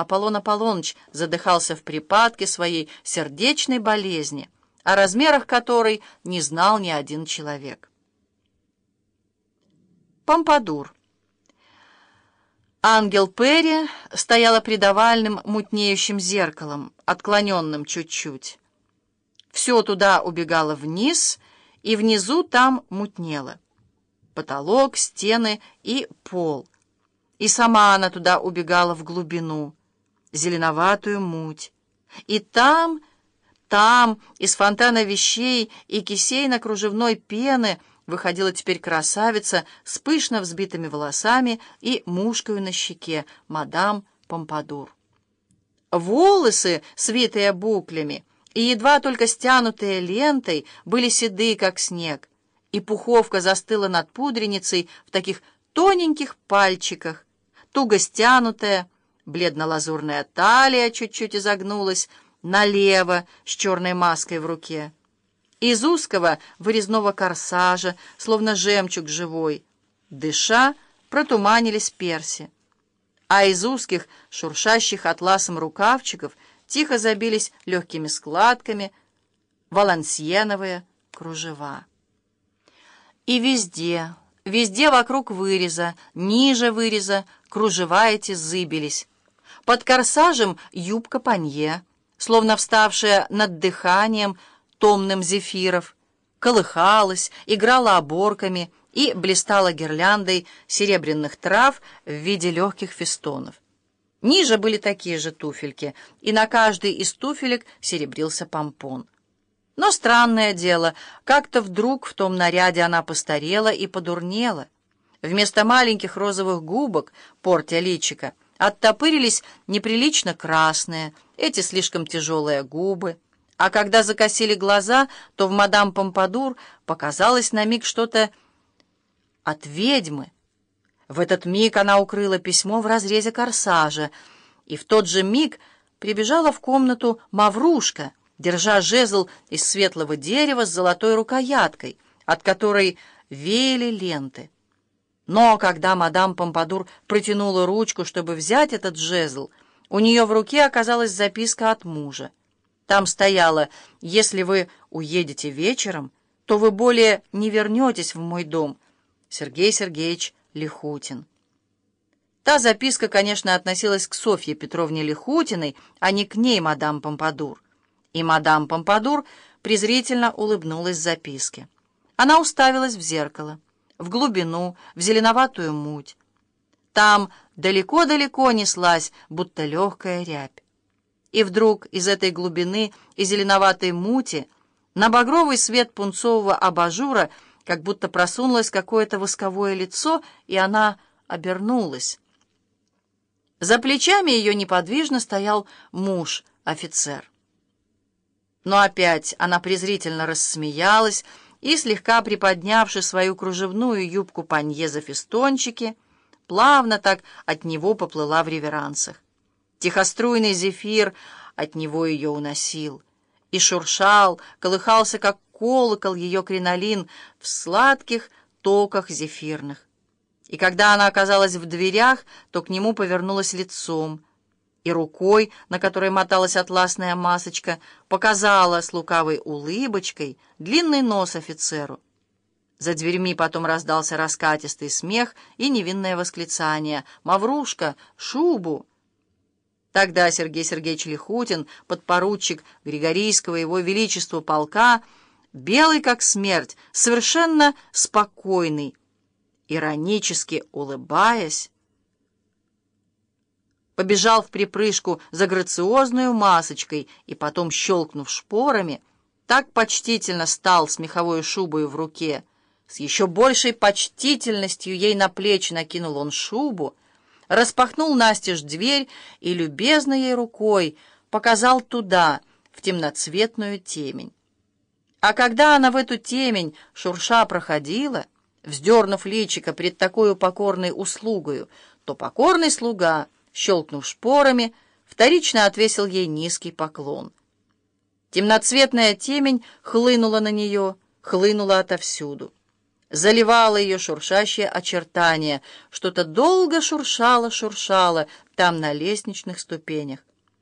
Аполлон Аполлоныч задыхался в припадке своей сердечной болезни, о размерах которой не знал ни один человек. Помпадур. Ангел Перри стояла пред овальным мутнеющим зеркалом, отклоненным чуть-чуть. Все туда убегало вниз, и внизу там мутнело. Потолок, стены и пол. И сама она туда убегала в глубину, зеленоватую муть. И там, там, из фонтана вещей и кисейно-кружевной пены — выходила теперь красавица с пышно взбитыми волосами и мушкою на щеке, мадам Помпадур. Волосы, свитые буклями, и едва только стянутые лентой, были седые, как снег, и пуховка застыла над пудреницей в таких тоненьких пальчиках, туго стянутая, бледно-лазурная талия чуть-чуть изогнулась, налево, с черной маской в руке. Из узкого вырезного корсажа, словно жемчуг живой, дыша, протуманились перси. А из узких, шуршащих атласом рукавчиков тихо забились легкими складками валансьеновые кружева. И везде, везде вокруг выреза, ниже выреза, кружева эти зыбились. Под корсажем юбка панье, словно вставшая над дыханием, томным зефиров, колыхалась, играла оборками и блистала гирляндой серебряных трав в виде легких фестонов. Ниже были такие же туфельки, и на каждой из туфелек серебрился помпон. Но странное дело, как-то вдруг в том наряде она постарела и подурнела. Вместо маленьких розовых губок, портя личика, оттопырились неприлично красные, эти слишком тяжелые губы. А когда закосили глаза, то в мадам Помпадур показалось на миг что-то от ведьмы. В этот миг она укрыла письмо в разрезе корсажа, и в тот же миг прибежала в комнату Маврушка, держа жезл из светлого дерева с золотой рукояткой, от которой веяли ленты. Но когда мадам Помпадур протянула ручку, чтобы взять этот жезл, у нее в руке оказалась записка от мужа. Там стояло «Если вы уедете вечером, то вы более не вернетесь в мой дом». Сергей Сергеевич Лихутин. Та записка, конечно, относилась к Софье Петровне Лихутиной, а не к ней, мадам Помпадур. И мадам Помпадур презрительно улыбнулась записке. Она уставилась в зеркало, в глубину, в зеленоватую муть. Там далеко-далеко неслась, будто легкая рябь. И вдруг из этой глубины и зеленоватой мути на багровый свет пунцового абажура как будто просунулось какое-то восковое лицо, и она обернулась. За плечами ее неподвижно стоял муж, офицер. Но опять она презрительно рассмеялась и, слегка приподнявши свою кружевную юбку панье за фестончики, плавно так от него поплыла в реверансах. Тихоструйный зефир от него ее уносил. И шуршал, колыхался, как колокол, ее кринолин в сладких токах зефирных. И когда она оказалась в дверях, то к нему повернулась лицом, и рукой, на которой моталась атласная масочка, показала с лукавой улыбочкой длинный нос офицеру. За дверьми потом раздался раскатистый смех и невинное восклицание «Маврушка! Шубу!» Тогда Сергей Сергеевич Лихутин, подпоручик Григорийского его величества полка, белый как смерть, совершенно спокойный, иронически улыбаясь, побежал в припрыжку за грациозную масочкой и потом, щелкнув шпорами, так почтительно стал с меховой шубой в руке. С еще большей почтительностью ей на плечи накинул он шубу, распахнул настежь дверь и любезно ей рукой показал туда, в темноцветную темень. А когда она в эту темень шурша проходила, вздернув личико пред такой покорной услугою, то покорный слуга, щелкнув шпорами, вторично отвесил ей низкий поклон. Темноцветная темень хлынула на нее, хлынула отовсюду. заливало ее шуршащее очертание, что-то долго шуршало-шуршало там на лестничных ступенях.